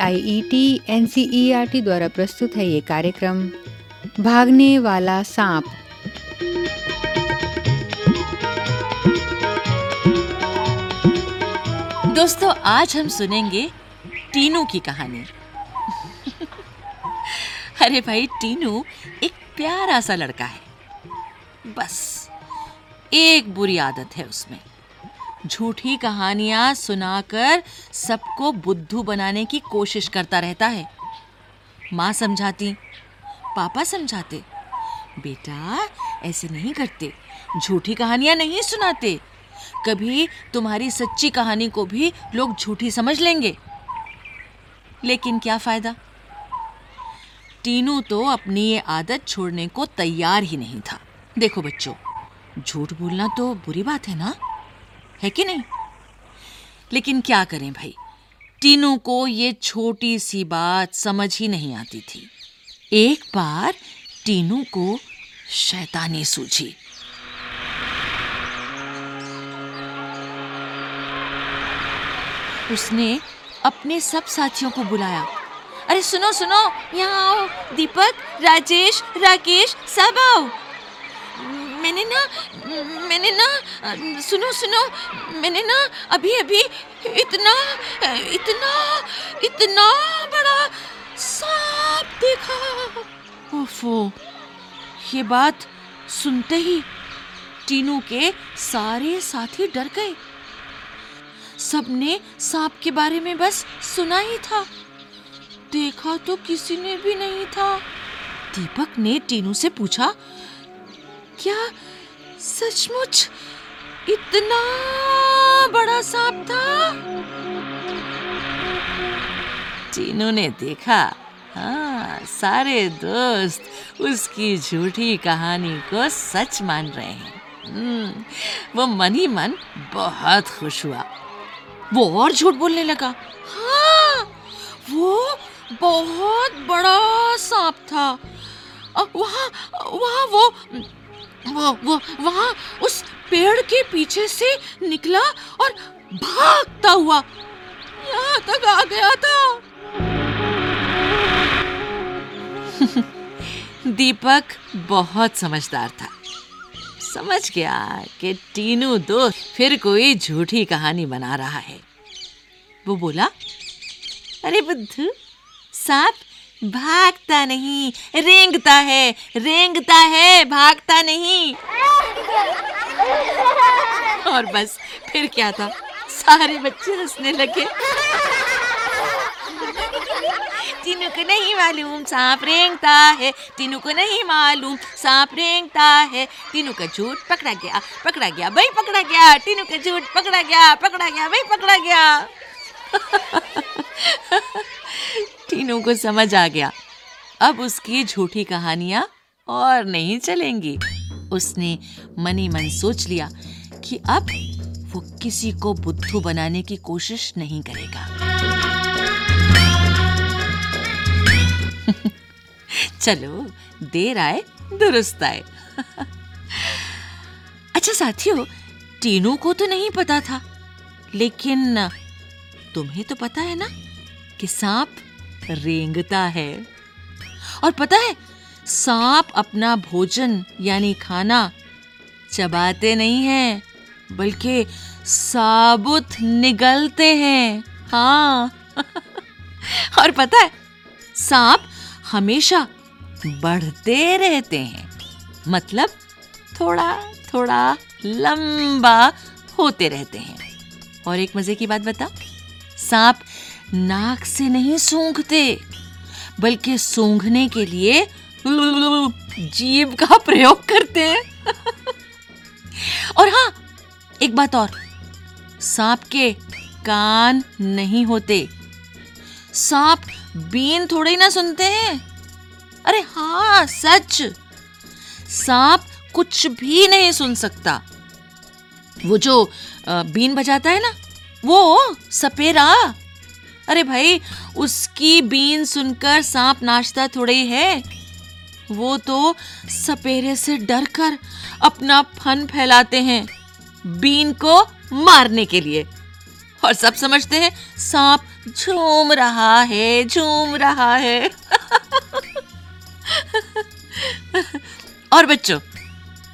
I E T N C E R T द्वारा प्रस्तुत है ये कार्यक्रम, भागने वाला सांप। दोस्तों, आज हम सुनेंगे टीनू की कहानी। अरे भाई, टीनू एक प्यारा सा लड़का है। बस, एक बुरी आदत है उसमें। झूठी कहानियाँ सुनाकर सबको बुद्धू बनाने की कोशिश करता रहता है। माँ समझाती, पापा समझाते, बेटा ऐसे नहीं करते, झूठी कहानियाँ नहीं सुनाते। कभी तुम्हारी सच्ची कहानी को भी लोग झूठी समझ लेंगे। लेकिन क्या फ़ायदा? टीनू तो अपनी ये आदत छोड़ने को तैयार ही नहीं था। देखो बच्चों, झूठ बोलना तो बुरी बात है ना? है कि नहीं? लेकिन क्या करें भाई? टीनू को ये छोटी सी बात समझ ही नहीं आती थी। एक बार टीनू को शैतानी सूझी। उसने अपने सब साथियों को बुलाया। अरे सुनो सुनो, यहाँ आओ। दीपक, राजेश, राकेश, सब आओ। मैंने ना मैंने ना, सुनो सुनो, मैंने ना अभी अभी इतना इतना इतना बड़ा सांप देखा। ओफो, ये बात सुनते ही टीनू के सारे साथी डर गए। सबने सांप के बारे में बस सुना ही था। देखा तो किसी ने भी नहीं था। दीपक ने टीनू से पूछा क्या सचमुच इतना बड़ा सांप था? टीनू ने देखा। हाँ सारे दोस्त उसकी झूठी कहानी को सच मान रहे हैं। हम्म, वो मन ही मन बहुत खुश हुआ। वो और झूठ बोलने लगा। हाँ वो बहुत बड़ा सांप था। वहाँ वहाँ वो वो वो, वहाँ उस पेड़ के पीछे से निकला और भागता हुआ यहाँ तक आ गया था। दीपक बहुत समझदार था। समझ गया कि टीनू दोस्त फिर कोई झूठी कहानी बना रहा है। वो बोला, अरे बुद्धू सांप भागता नहीं, रेंगता है रेंगता है, भागता नहीं। और बस, फिर क्या था? सारे बच्चे हंसने लगे। तीनों को नहीं मालूम, सांप रेंगता है। तीनों को नहीं मालूम, सांप रेंगता है। तीनों का झूठ पकड़ा गया पकड़ा गया भाई पकड़ा गया। तीनों का झूठ पकड़ा गया पकड़ा गया भाई पकड़ा गया। तीनों को समझ आ गया। अब उसकी झूठी कहानियाँ और नहीं चलेंगी। उसने मनी मन सोच लिया कि अब वो किसी को बुद्धू बनाने की कोशिश नहीं करेगा। चलो, देर आए, दुरुस्त आए। अच्छा साथियों तीनों को तो नहीं पता था, लेकिन तुम्हें तो पता है ना कि सांप रेंगता है। और पता है, सांप अपना भोजन, यानी खाना, चबाते नहीं हैं, बल्कि साबुत निगलते हैं। हाँ। और पता है, सांप हमेशा बढ़ते रहते हैं। मतलब थोड़ा थोड़ा लंबा होते रहते हैं। और एक मज़े की बात बता सांप नाक से नहीं सूंघते, बल्कि सूंघने के लिए जीभ का प्रयोग करते हैं। और हाँ एक बात और। सांप के कान नहीं होते। सांप बीन थोड़े ही ना सुनते हैं। अरे हाँ सच। सांप कुछ भी नहीं सुन सकता। वो जो बीन बजाता है ना वो सपेरा। अरे भाई, उसकी बीन सुनकर सांप नाचता थोड़े ही वो तो सपेरे से डरकर अपना फन फैलाते हैं बीन को मारने के लिए। और सब समझते हैं, सांप झूम रहा है, झूम रहा है। और बच्चों,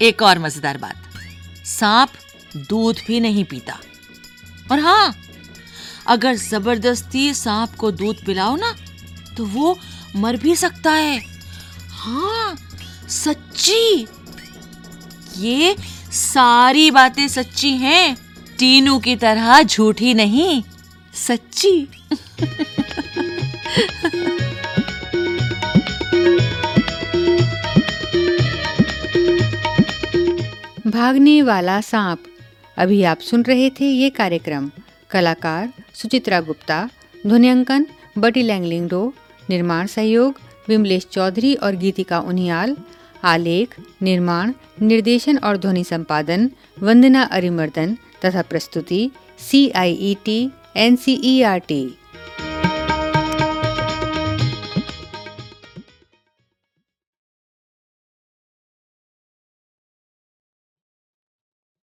एक और मज़ेदार बात। सांप दूध भी नहीं पीता। और हाँ अगर ज़बरदस्ती सांप को दूध पिलाओ ना तो वो मर भी सकता है। हाँ सच्ची। ये सारी बातें सच्ची हैं। टीनू की तरह झूठी नहीं, सच्ची। भागने वाला सांप। अभी आप सुन रहे थे ये कार्यक्रम। कलाकार सुचित्रा गुप्ता, ध्वनियांकन बटी लैंगलिंगडो, निर्माण सहयोग विमलेश चौधरी और गीतिका उनियाल, आलेख, निर्माण, निर्देशन और ध्वनि संपादन वंदना अरिमर्दन तथा प्रस्तुति C I E T N C E R T